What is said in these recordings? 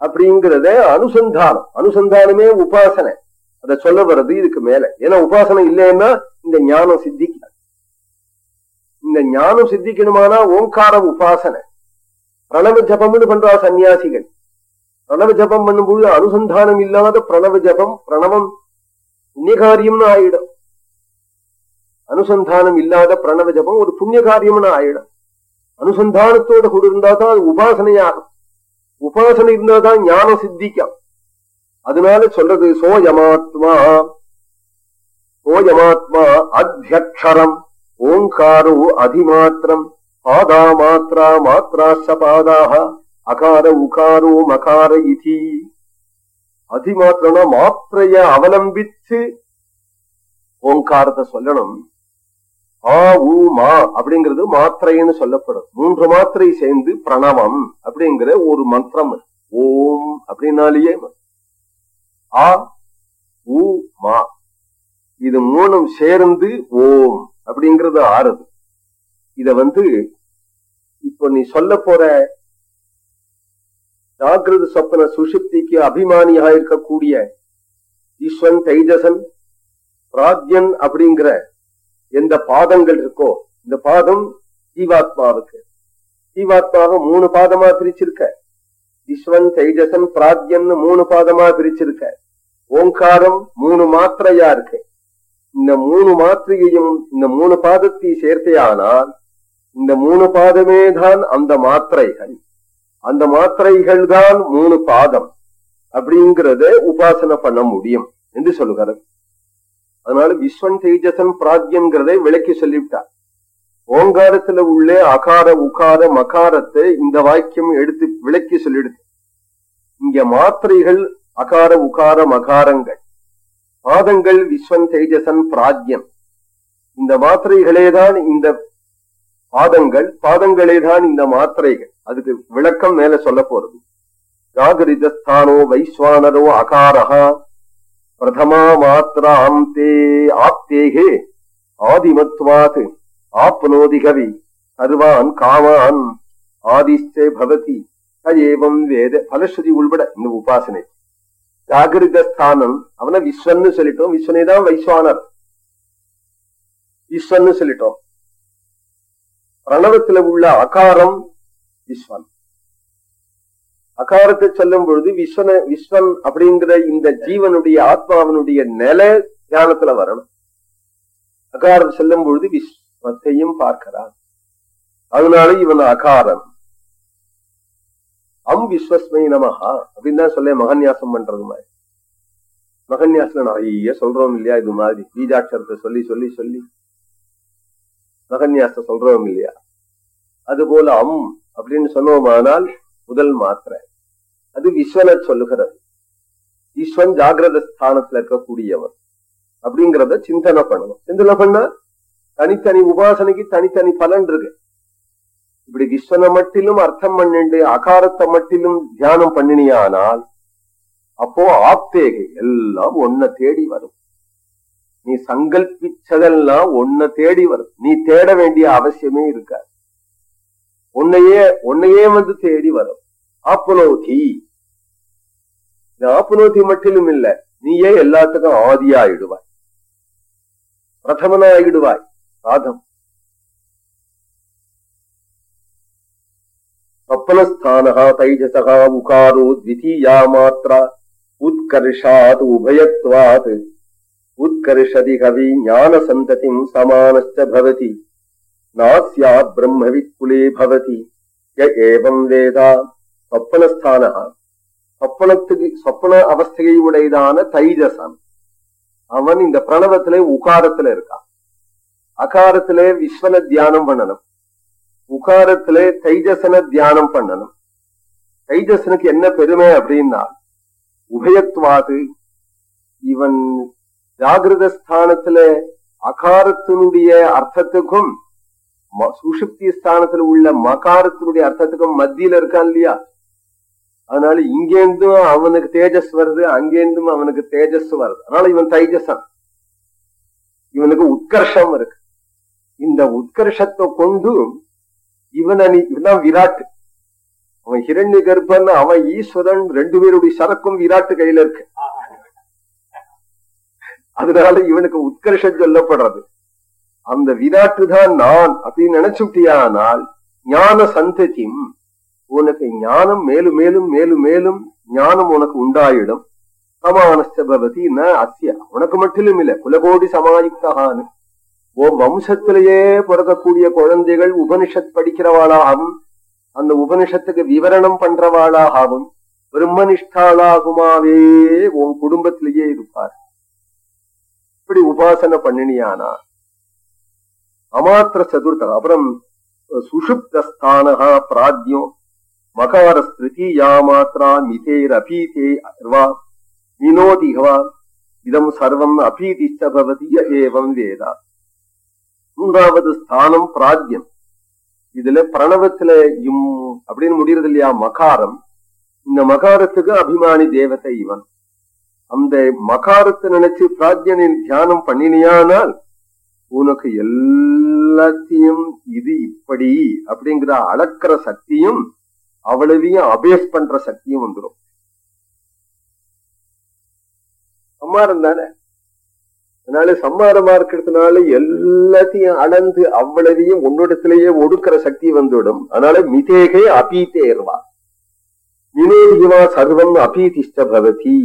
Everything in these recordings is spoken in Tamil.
அப்படிங்கிறத அனுசந்தானம். அனுசந்தானமே உபாசனை. அத சொல்ல வர்றது இதுக்கு மேல. ஏன்னா உபாசனை இல்லைன்னா இந்த ஞானம் சித்திக்காது இந்த ஞானம் சித்திக்கணுமானா ஓங்கார உபாசனை. பிரணவ ஜபம்னு பண்றா சன்னியாசிகள் பிரணவ ஜபம் பண்ணும்போது அனுசந்தானம் இல்லாத பிரணவ ஜபம் பிரணவம் புண்ணியகாரியம்னு ஆயிடும். அனுசந்தானம் இல்லாத பிரணவ ஜபம் ஒரு புண்ணிய காரியம்னு ஆயிடும். அனுசந்தானத்தோட கூட இருந்தா தான் அது உபாசனையாகும். உபாசனை இருந்தால்தான் ஞானம் சித்திக்கும். அதனால சொல்றது சோயமாத்மா சோயமாத்மா அத்தியக்ஷரம் ஓங்காரோ அதிமாத்திரம் பாதா மாத்ரா மாத்ராச்ச பாதாக அகார உகாரோ மகார இதி. அதிமாத்திரம்னா மாத்திரைய அவலம்பித்து ஓங்காரத்தை சொல்லணும். ஆ ஊ மா அப்படிங்கிறது மாத்திரைன்னு சொல்லப்படும். மூன்று மாத்திரை சேர்ந்து பிரணவம். அப்படிங்கிற ஒரு மந்திரம் ஓம் அப்படின்னாலேயே ஆ ஊ மா. இது மூணும் சேர்ந்து ஓம் அப்படிங்கறது ஆறுது. இத வந்து இப்ப நீ சொல்ல போற ஜாகிரத சொப்பன சுஷுப்திக்கு அபிமானியாக இருக்கக்கூடிய ஈஸ்வன் தைஜசன் பிராக்யன் அப்படிங்கிற எந்த பாதங்கள் இருக்கோ இந்த பாதம் ஜீவாத்மாவுக்கு. ஜீவாத்மாவை மூணு பாதமா பிரிச்சிருக்க. விஸ்வன் தைஜசன் பிராக்யன் மூணு பாதமா பிரிச்சிருக்க. ஓங்காரம் மூணு மாத்திரையா இருக்கு. இந்த மூணு மாத்திரையையும் இந்த மூணு பாதத்தை சேர்த்தையானால் இந்த மூணு பாதமே தான் அந்த மாத்திரைகள். அந்த மாத்திரைகள் தான் மூணு பாதம். அப்படிங்கறத உபாசனை பண்ண முடியும் என்று சொல்லுகிறது. அதனால விஸ்வன் தேஜசன் பிராக்யங்கிறதை விளக்கி சொல்லிவிட்டார். ஓங்காரத்துல உள்ள அகார உகார மகாரத்தை இந்த வாக்கியம் எடுத்து விளக்கி சொல்லிடுது. இங்க மாத்திரைகள் அகார உகார மகாரங்கள். பாதங்கள் விஸ்வன் தேஜசன் பிராஜ்யம். இந்த மாத்திரைகளே தான் இந்த பாதங்கள் பாதங்களே தான் இந்த மாத்திரைகள். அதுக்கு விளக்கம் மேல சொல்ல போறது. ஜாகிரிதஸ்தானோ வைஸ்வானரோ அகாரஹா பிரதமா மாத்திராம் தே ஆப்தேகே ஆதிமத்வாத் ஆப்னோதி கவி தருவான் காமான் ஆதிஷ்டே பவதி ஏவம் வேத பலஸ்ருதி உள்பட இந்த உபாசனை. ஜாகிரத ஸ்தானம் அவனை விஸ்வன்னு சொல்லிட்டோம். விஸ்வனே தான் வைஸ்வானர். விஸ்வன்னு சொல்லிட்டோம். பிரணவத்துல உள்ள அகாரம் விஸ்வன். அகாரத்தை சொல்லும் பொழுது விஸ்வன விஸ்வன் அப்படிங்கிற இந்த ஜீவனுடைய ஆத்மாவனுடைய நில தியானத்துல வரணும். அகாரம் செல்லும் பொழுது பத்தையும் பார்க்கிறான். அதனால இவன் அகாரம் அம் விஸ்வஸ்மை நமஹா அப்படின்னு தான் சொல்ல மகன்யாசம் பண்றது மாதிரி. மகன்யாசம் நிறைய சொல்றோம் இல்லையா இது மாதிரி. பீஜாட்சரத்தை சொல்லி சொல்லி சொல்லி. மகன்யாசம் சொல்றோம் இல்லையா? அது போல அம் அப்படின்னு சொன்னோமானால் முதல் மாத்திரை. அது விஸ்வனை சொல்லுகிறது. ஈஸ்வன் ஜாகிரத ஸ்தானத்துல இருக்கக்கூடியவன். அப்படிங்கிறத சிந்தனை பண்ணணும். சிந்தனை பண்ணா தனித்தனி உபாசனைக்கு தனித்தனி பலன் இருக்கு. இப்படி விஸ்வனை மட்டிலும் அர்த்தம் பண்ணிண்டு அகாரத்தை மட்டிலும் தியானம் பண்ணினியானால் அப்போ ஆப்தேகை எல்லாம் ஒன்ன தேடி வரும். நீ சங்கல்பிச்சதெல்லாம் ஒன்ன தேடி வரும். நீ தேட வேண்டிய அவசியமே இருக்காது. உன்னையே உன்னையே வந்து தேடி வரும். ஆப்புனோதி இந்த ஆப்புனோதி மட்டிலும் இல்ல. நீயே எல்லாத்துக்கும் ஆதியாயிடுவாய். பிரதமனாயிடுவாய். சாதம். கப்பலஸ்தானகா தைஜசகா முகாரோ த்விதீயா மாத்ரா. உத்கர்ஷாத் உபயத்வாத். உத்கர்ஷதி கவி ஞான சந்ததிம் சமானஸ்ச பவதி. நாஸ்யா பிரம்மவித் குலே பவதி. ய ஏவம் வேதா. கப்பலஸ்தானகா. சொப்பனத்துக்கு சொப்பன அவஸ்தையை உடையதான தைஜசன். அவன் இந்த பிரணவத்திலே உகாரத்துல இருக்கான். அகாரத்திலே விஸ்வன தியானம் பண்ணணும் உகாரத்திலே தைஜசன தியானம் பண்ணணும் தைஜசனுக்கு என்ன பெருமை அப்படின்னா உபயத்வாது இவன் ஜாகிரத ஸ்தானத்துல அகாரத்தினுடைய அர்த்தத்துக்கும் சுஷுப்தி ஸ்தானத்துல உள்ள மகாரத்தினுடைய அர்த்தத்துக்கும் மத்தியில இருக்கான் இல்லையா அதனால இங்கேருந்தும் அவனுக்கு தேஜஸ் வருது அங்கேருந்தும் அவனுக்கு தேஜஸ் வருது அதனால இவன் தைஜசன் இவனுக்கு உத்கர்ஷம் இருக்கு இந்த உத்கர்ஷத்தை கொண்டு இவனி இவன் விராட் அவன் ஹிரண்ய கர்ப்பன் அவன் ஈஸ்வரன் ரெண்டு பேருடைய சரக்கும் விராட்டு கையில இருக்கு. அதனால இவனுக்கு உத்கர்ஷம் சொல்லப்படுறது. அந்த விராட்டு தான் நான் அப்படின்னு நினைச்சுட்டியானால் ஞான சந்ததியும் உனக்கு ஞானம் மேலும் மேலும் மேலும் மேலும் ஞானம் உனக்கு உண்டாயிடும். சமானஸ்தபதி ந அத்திய உனக்கு மட்டும் இல்ல குலகோடி சமாயுக்தகான்னு ஓ வம்சத்திலேயே பிறக்கக்கூடிய குழந்தைகள் உபனிஷத் படிக்கிறவாளாகவும் அந்த உபனிஷத்துக்கு விவரணம் பண்றவாளாகவும் பிரம்மனிஷ்டாளாகுமாவே உன் குடும்பத்திலேயே இருப்பார். இப்படி உபாசனை பண்ணினியானா? அமாத்திர சதுர்த்தம் அப்புறம் சுஷுப்தஸ்தானகா பிராத்யம் மகார ஸ்திருதியா மாத்திரா மிதேர் அபீதே அர்வா வினோதிகவா இதம் சர்வம் அபீதிஷ்ட பவதி ஏவம் வேதா. மூன்றாவது ஸ்தானம் பிராஜ்யம். இதுல பிரணவத்துல இம் அப்படின்னு முடியறது இல்லையா? மகாரம். இந்த மகாரத்துக்கு அபிமானி தேவதை இவன். அந்த மகாரத்தை நினைச்சு பிராஜ்யனின் தியானம் பண்ணினியானால் உனக்கு எல்லாத்தையும் இது இப்படி அப்படிங்கிற அளக்கிற சக்தியும் அவ்வளவையும் அபேஸ் பண்ற சக்தியும் வந்துடும் அம்மா இருந்தானே அதனால சம்மாரமா இருக்கிறதுனால எல்லாத்தையும் அளந்து அவ்வளவையும் உன்னிடத்திலேயே ஒடுக்கிற சக்தி வந்துவிடும். அதனால மிதேகே அபீத்தேர்வா வினோதிவா சர்வம் அபீதிஷ்ட பவதி.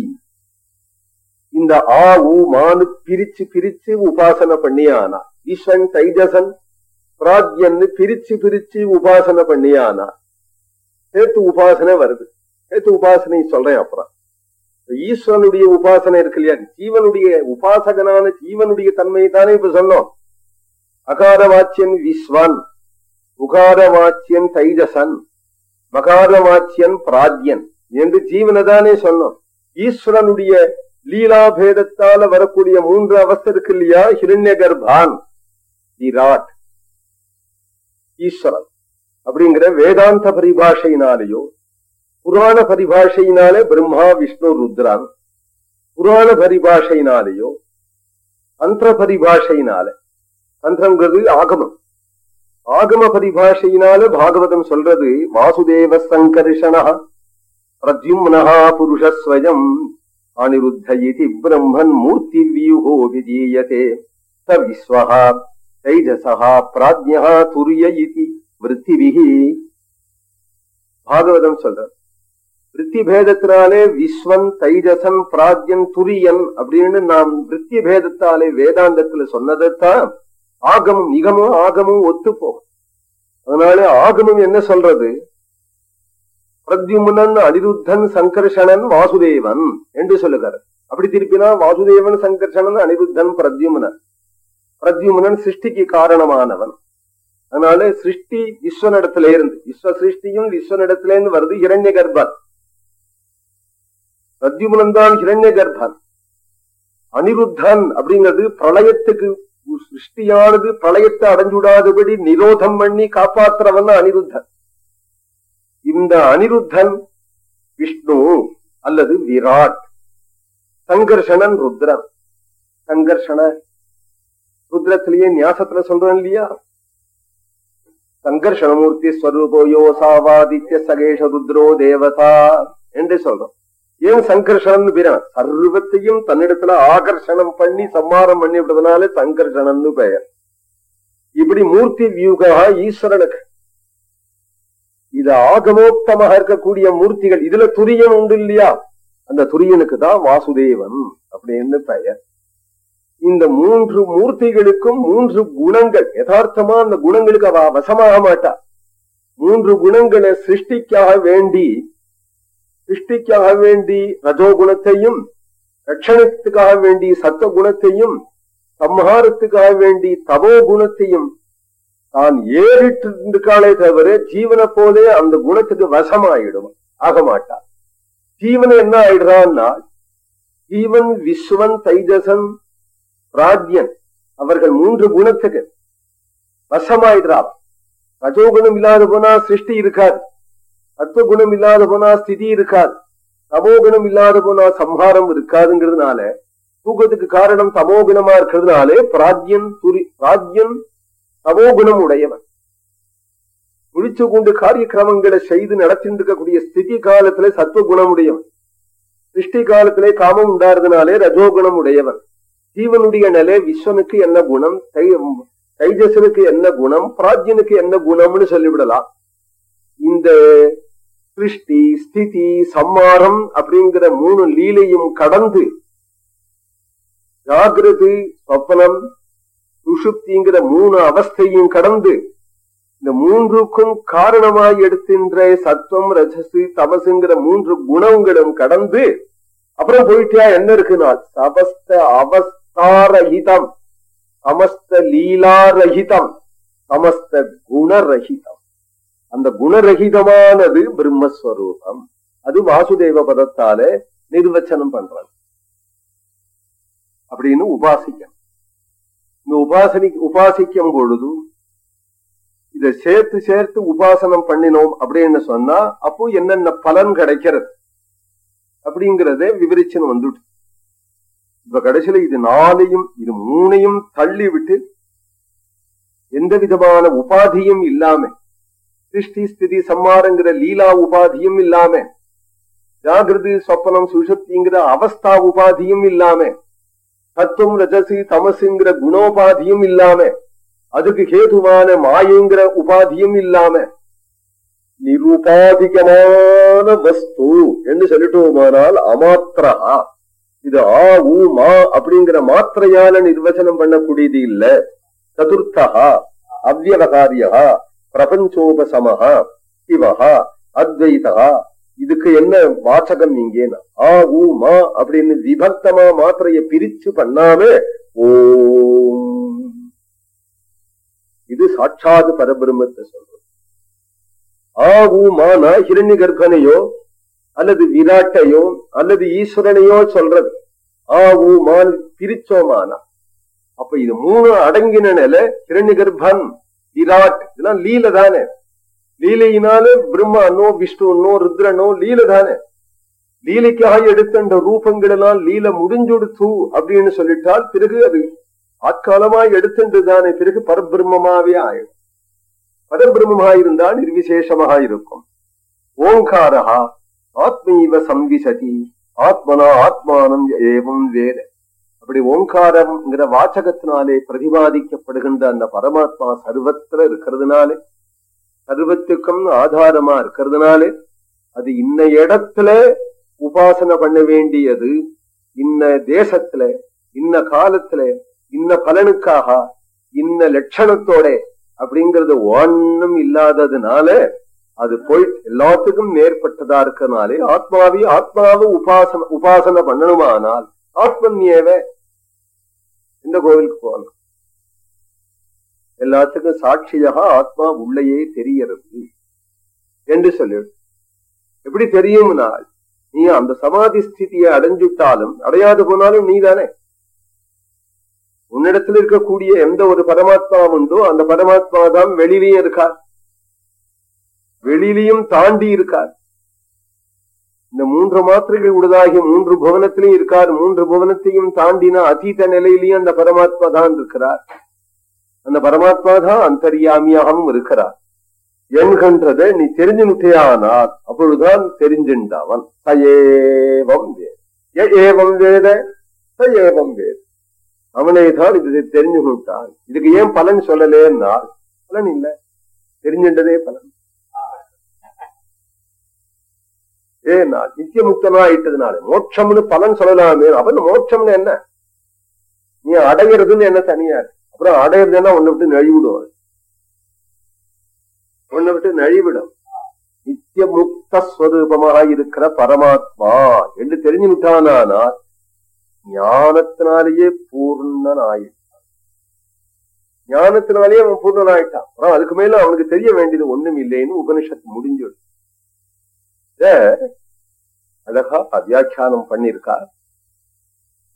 இந்த ஆ ஊ மானு பிரிச்சு பிரிச்சு உபாசனை பண்ணியானா. ஈஸ்வன் தைஜசன் பிராத்யன்னு பிரிச்சு பிரிச்சு உபாசனை பண்ணியானா. சேர்த்து உபாசனை வருது. சேர்த்து உபாசனை சொல்றேன் அப்புறம். ஈஸ்வரனுடைய உபாசனை இருக்கு இல்லையா? ஜீவனுடைய உபாசகனான ஜீவனுடைய தன்மையை தானே இப்ப சொன்னோம். அகாரவாச்சியன் விஸ்வன் உகாரவாச்சியன் தைஜசன் மகாரவாச்சியன் பிராஜ்யன் என்று ஜீவனை தானே சொன்னோம். ஈஸ்வரனுடைய லீலாபேதத்தால வரக்கூடிய மூன்று அவஸ்தை இருக்கு இல்லையா? ஹிரண்ய கர்ப்பான் விராட் ஈஸ்வரன் அப்படிங்கிற வேதாந்த பரிபாஷையினாலேயோ புராண பரிபாஷையினாலே பிரம்மா விஷ்ணு ருத்ரான் புராண பரிபாஷையினாலேயோ தந்திர பரிபாஷையினால தந்திரங்கிறது ஆகமம். ஆகம பரிபாஷையினால பாகவதம் சொல்றது வாசுதேவ சங்கர்ஷனா பிரத்யும்னஹா புருஷஸ்வயம் அனிருத்த இதி பிரம்மன் மூர்த்தி வியூகோ விஜீயதே ச விஸ்வஹா தைஜசா பிராஜ்யா துரிய இதி விருத்திபிகி பாகவதம் சொல்ற விருத்தி பேதத்தினாலே விஸ்வன் தைஜசன் பிராஜ்யன் துரியன் அப்படின்னு நாம் விருத்தி பேதத்தாலே வேதாந்தத்துல சொன்னதைத்தான் ஆகமும் நிகமும் ஆகமும் ஒத்து போகும் அதனால ஆகமும் என்ன சொல்றது? பிரத்யும்னன் அனிருத்தன் சங்கர்ஷணன் வாசுதேவன் என்று சொல்லுகிறார். அப்படி திருப்பினா வாசுதேவன் சங்கர்ஷணன் அனிருத்தன் பிரத்யும்னன். பிரத்யும்னன் சிருஷ்டிக்கு காரணமானவன். அதனால சிருஷ்டி விஸ்வனிடத்துல இருந்து விஸ்வ சிருஷ்டியும் விஸ்வனிடத்துல இருந்து வருது இரண்ய கர்ப்பன் பிரத்யுமனன் ஹிரண்ய கர்ப்பன் அனிருத்தன் அப்படிங்கிறது பிரளயத்துக்கு சிருஷ்டியானது பிரளயத்தை அடைஞ்சுடாதபடி நிரோதம் பண்ணி காப்பாத்துறவன் அனிருத்தன். இந்த அனிருத்தன் விஷ்ணு அல்லது விராட் சங்கர்ஷணன் ருத்ரன். சங்கர்ஷண ருத்ரத்திலேயே நியாசத்துல சொல்றேன் இல்லையா? சங்கர்ஷணமூர்த்தி ஸ்வரூபோ யோசாவாதித்ய சகேஷ ருத்ரோ தேவதா என்று சொல்றோம். ஏன் சங்கர்ஷன் பிரான் சர்வத்தையும் தன்னிடத்துல ஆகர்ஷணம் பண்ணி சம்மாரம் பண்ணி விட்டதுனால சங்கர்ஷணன் பெயர். இப்படி மூர்த்தி வியூகா ஈஸ்வரனுக்கு. இது ஆகமோக்தமாக இருக்கக்கூடிய மூர்த்திகள் இதுல துரியன் உண்டு இல்லையா? அந்த துரியனுக்கு தான் வாசுதேவன் அப்படின்னு பெயர். இந்த மூன்று மூர்த்திகளுக்கும் மூன்று குணங்கள். யதார்த்தமா அந்த குணங்களுக்கு அவ வசமாக மாட்டா மூன்று குணங்களை சிருஷ்டிக்காக வேண்டி சிருஷ்டிக்காக வேண்டி ரஜோகுணத்தையும் ரட்சணத்துக்காக வேண்டி சத்த குணத்தையும் சம்ஹாரத்துக்காக வேண்டி தவோ குணத்தையும் தான் ஏறிட்டு இருக்காளே தவிர ஜீவனை போலே அந்த குணத்துக்கு வசமாயிடும் ஆக மாட்டான் ஜீவன் என்ன ஆயிடுறான்னா ஜீவன் விஸ்வன் தைஜசன் ராஜ்யன் அவர்கள் மூன்று குணத்துக்கு வசமாயிடுறா ரஜோகுணம் இல்லாத போனா சிருஷ்டி இருக்காது. சத்துவகுணம் இல்லாத போனா ஸ்திதி இருக்காது. தமோகுணம் இல்லாத போனா சம்ஹாரம் இருக்காதுங்கிறதுனால தூக்கத்துக்கு காரணம் தமோகுணமா இருக்கிறதுனாலே பிராஜ்யன் துரி பிராஜ்யன் தமோகுணம் உடையவன். முடிச்சு கொண்டு காரியக்கிரமங்களை செய்து நடத்திட்டு இருக்கக்கூடிய ஸ்திதி காலத்துல சத்துவ குணமுடையவன் சிருஷ்டி காலத்திலே காமம் உண்டாருதுனாலே ரஜோகுணம் உடையவன். ஜீவனுடைய நிலை விஸ்வனுக்கு என்ன குணம் தைஜசனுக்கு என்ன குணம் பிராஜ்யனுக்கு என்ன குணம்னு சொல்லிவிடலாம். இந்த சிருஷ்டி ஸ்திதி சம்மாரம் அப்படிங்கிற மூணு லீலையும் கடந்து ஜாகிரது சொப்பனம் சுஷுப்திங்கிற மூணு அவஸ்தையும் கடந்து இந்த மூன்றுக்கும் காரணமாய் எடுக்கின்ற சத்துவம் ரஜசு தமசுங்கிற மூன்று குணங்களும் கடந்து அப்புறம் போயிட்டியா? என்ன இருக்குன்னா சபஸ்த அவஸ்தாரஹிதம் சமஸ்த லீலாரஹிதம் சமஸ்த குணரஹிதம். அந்த குணரகிதமானது பிரம்மஸ்வரூபம். அது வாசுதேவ பதத்தால நிர்வச்சனம் பண்றது. அப்படின்னு உபாசிக்கணும். இந்த உபாசனி உபாசிக்கும் பொழுது இதை சேர்த்து சேர்த்து உபாசனம் பண்ணினோம் அப்படின்னு சொன்னா அப்போ என்னென்ன பலன் கிடைக்கிறது? அப்படிங்கறத விவரிச்சுன்னு வந்துட்டு. இப்ப கடைசியில இது நாளையும் இது மூணையும் தள்ளி விட்டு எந்த விதமான உபாதியும் இல்லாம சிருஷ்டி ஸ்திதி சம்மாரங்கிற லீலா உபாதியும் இல்லாம ஜாகிருதி சொப்பனம் சுஷப்திங்கிற அவஸ்தா உபாதியும் இல்லாம தத்துவம் ரஜசி தமசுங்கிற குணோபாதியும் இல்லாம அதுக்கு ஹேதுவான மாயங்கிற உபாதியும் இல்லாம நிருபாதிகமான வஸ்து என்று சொல்லிட்டோமானால் அமாத்திரா இது ஆ ஊ மா அப்படிங்கிற மாத்திரையால நிர்வச்சனம் பண்ணக்கூடியது இல்ல. சதுர்த்தா அவ்வகாரியா பிரபஞ்சோபசமஹா சிவஹா அத்வைதா இதுக்கு என்ன வாசகம் இங்கேனா ஆ ஊ மா அப்படின்னு விபக்தமா மாத்திரைய பிரிச்சு பண்ணாம ஓம். இது சாட்சாது பரபிரம்மத்தை சொல்றது. ஆ ஊ மானா ஹிரண்ய கர்ப்பனையோ அல்லது விராட்டையோ அல்லது ஈஸ்வரனையோ சொல்றது. ஆ ஊ மான் பிரிச்சோமானா. அப்ப இது மூணு அடங்கின நில ஹிரண்ய கர்ப்பன் விராட் இதெல்லாம் லீல தானே. லீலையினாலே பிரம்மனோ விஷ்ணுனோ ருத்ரனோ லீல தானே. லீலைக்காக எடுத்த ரூபங்கள் எல்லாம் லீல முடிஞ்சொடுத்து அப்படின்னு சொல்லிட்டால் பிறகு அது ஆட்காலமாய் எடுத்துட்டு தானே பிறகு பரபிரம்மமாவே ஆயிடும். பரபிரம்மமாயிருந்தால் நிர்விசேஷமாக இருக்கும். ஓங்காரஹா ஆத்மீவ சம்விசதி ஆத்மனா ஆத்மானம் ஏவம் வேத அப்படி ஓங்காரம்ங்கிற வாசகத்தினாலே பிரதிபாதிக்கப்படுகின்ற அந்த பரமாத்மா சர்வத்திர இருக்கிறதுனாலே சர்வத்துக்கும் ஆதாரமா இருக்கிறதுனாலே அது இன்ன இடத்துல உபாசனை பண்ண வேண்டியது இன்ன தேசத்துல இன்ன காலத்துல இன்ன பலனுக்காக இன்ன லட்சணத்தோட அப்படிங்கறது ஒன்னும் இல்லாததுனால அது போய் எல்லாத்துக்கும் மேற்பட்டதா இருக்கனாலே ஆத்மாவி ஆத்மாவை உபாசன உபாசனை பண்ணணுமானால் ஆத்மன்யேவ இந்த கோவிலுக்கு போகலாம். எல்லாத்துக்கும் சாட்சியாக ஆத்மா உள்ளேயே தெரியறது என்று சொல்லு எப்படி தெரியும்னா நீ அந்த சமாதி ஸ்திதியை அடைஞ்சுட்டாலும் அடையாது போனாலும் நீ தானே உன்னிடத்தில் இருக்கக்கூடிய எந்த ஒரு பரமாத்மா உண்டோ அந்த பரமாத்மா தான் வெளியிலேயே இருக்கார். வெளியிலையும் தாண்டி இருக்கார். இந்த மூன்று மாத்திரைகள் உடதாகி மூன்று புவனத்திலையும் இருக்கார். மூன்று புவனத்தையும் தாண்டின அதீத நிலையிலையும் அந்த பரமாத்மா தான் இருக்கிறார். அந்த பரமாத்மா தான் அந்தரியாமியாகவும் இருக்கிறார். என்கின்றத நீ தெரிஞ்சுட்டானால் அப்பொழுதுதான் தெரிஞ்சின்றவன் சயேவம் வேத ஏவம் வேத சயேவம் வேத அவனே தான் இது தெரிஞ்சுட்டான் இதுக்கு ஏன் பலன் சொல்லலேன்னா பலன் இல்ல. தெரிஞ்சின்றதே பலன். ஏன்னா நித்திய முக்தனாயிட்டதுனால மோட்சம்னு பலன் சொல்லலாமே. அவன் மோட்சம்னு என்ன? நீ அடையிறதுன்னு என்ன தனியா? அப்புறம் அடையிறதுன்னா உன்னை விட்டு நழிவிடும் உன்னை விட்டு நழிவிடும். நித்திய முக்த ஸ்வரூபமாக இருக்கிற பரமாத்மா என்று தெரிஞ்சு விட்டானால் ஞானத்தினாலேயே பூர்ணன் ஆயிட்டான் ஞானத்தினாலேயே அவன் பூர்ணன் ஆயிட்டான் அப்புறம் அதுக்கு மேல அவனுக்கு தெரிய வேண்டியது ஒண்ணும் இல்லைன்னு உபனிஷத்து முடிஞ்சிடும் அழகா வியாக்கியானம் பண்ணிருக்கார்.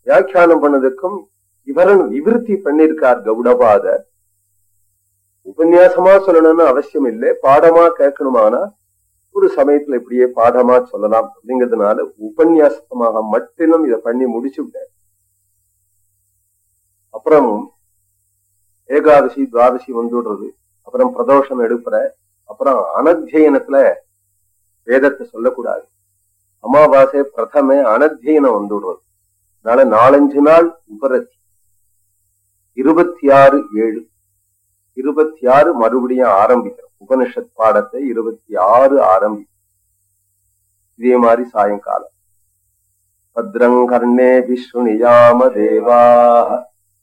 வியாக்கியானம் பண்ணதுக்கும் இவரன் விவருத்தி பண்ணிருக்கார் கவுடபாத உபன்யாசமா சொல்லணும்னு அவசியம் இல்லை. பாடமா கேட்கணுமானா ஒரு சமயத்துல இப்படியே பாடமா சொல்லலாம். அப்படிங்கிறதுனால உபன்யாசமாக மட்டும் இதை பண்ணி முடிச்சு விட்டேன் அப்புறம் ஏகாதசி துவாதசி வந்துடுறது. அப்புறம் பிரதோஷம் எடுப்புற. அப்புறம் அனத்தியனத்துல வேதத்தை சொல்லக்கூடாது. அமாவாசை பிரதமே அனத்தியனம் வந்துடுவது அதனால நாலஞ்சு நாள் உபரத்தி இருபத்தி ஆறு ஏழு. இருபத்தி ஆறு மறுபடியும் ஆரம்பிக்கிறோம். உபனிஷத் பாடத்தை இருபத்தி ஆறு ஆரம்பிக்கிறோம். இதே மாதிரி சாயங்காலம். பத்ரங் கர்ணே விஷ்ணுனியாம தேவா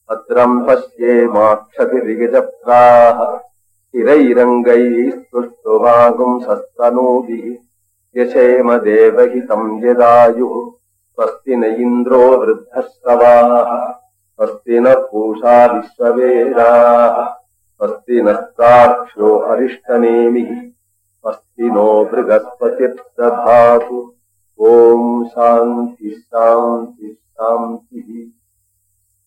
பத்ரம் பஷ்யே மாக்ஷதிரிகஜப்ராஹ திரைரங்கை துஷ்டுவாகும் சஸ்தனோதி यशेम देवहितम् यदायुः स्वस्ति न इन्द्रो वृद्धस्तवाः स्वस्ति नः पूषा विश्ववेदाः स्वस्ति नस्ताक्षो अरिष्टनेमिः स्वस्ति नो बृहस्पतिर्दधातु ॐ शान्ति शान्ति शान्तिः